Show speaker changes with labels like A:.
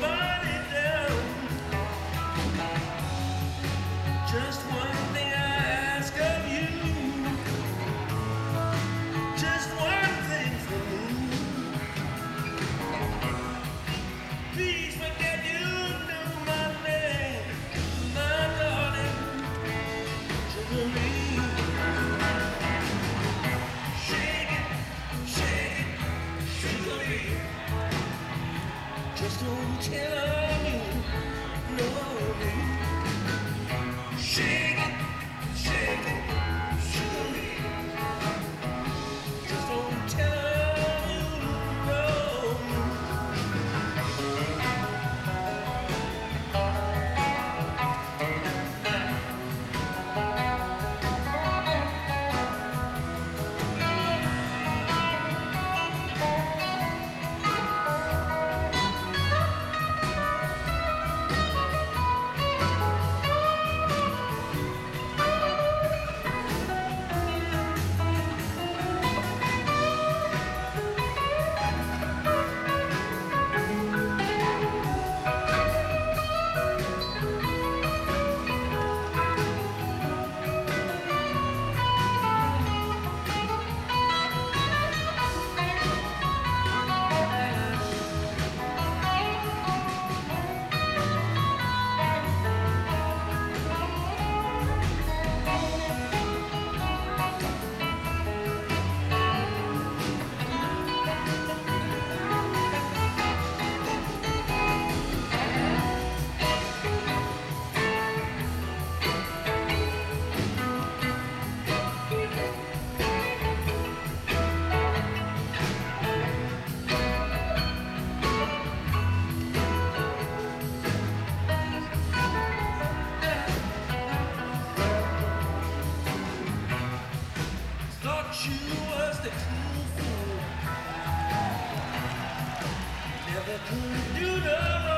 A: Nobody knows. you was the cruel fool. Never could do the wrong.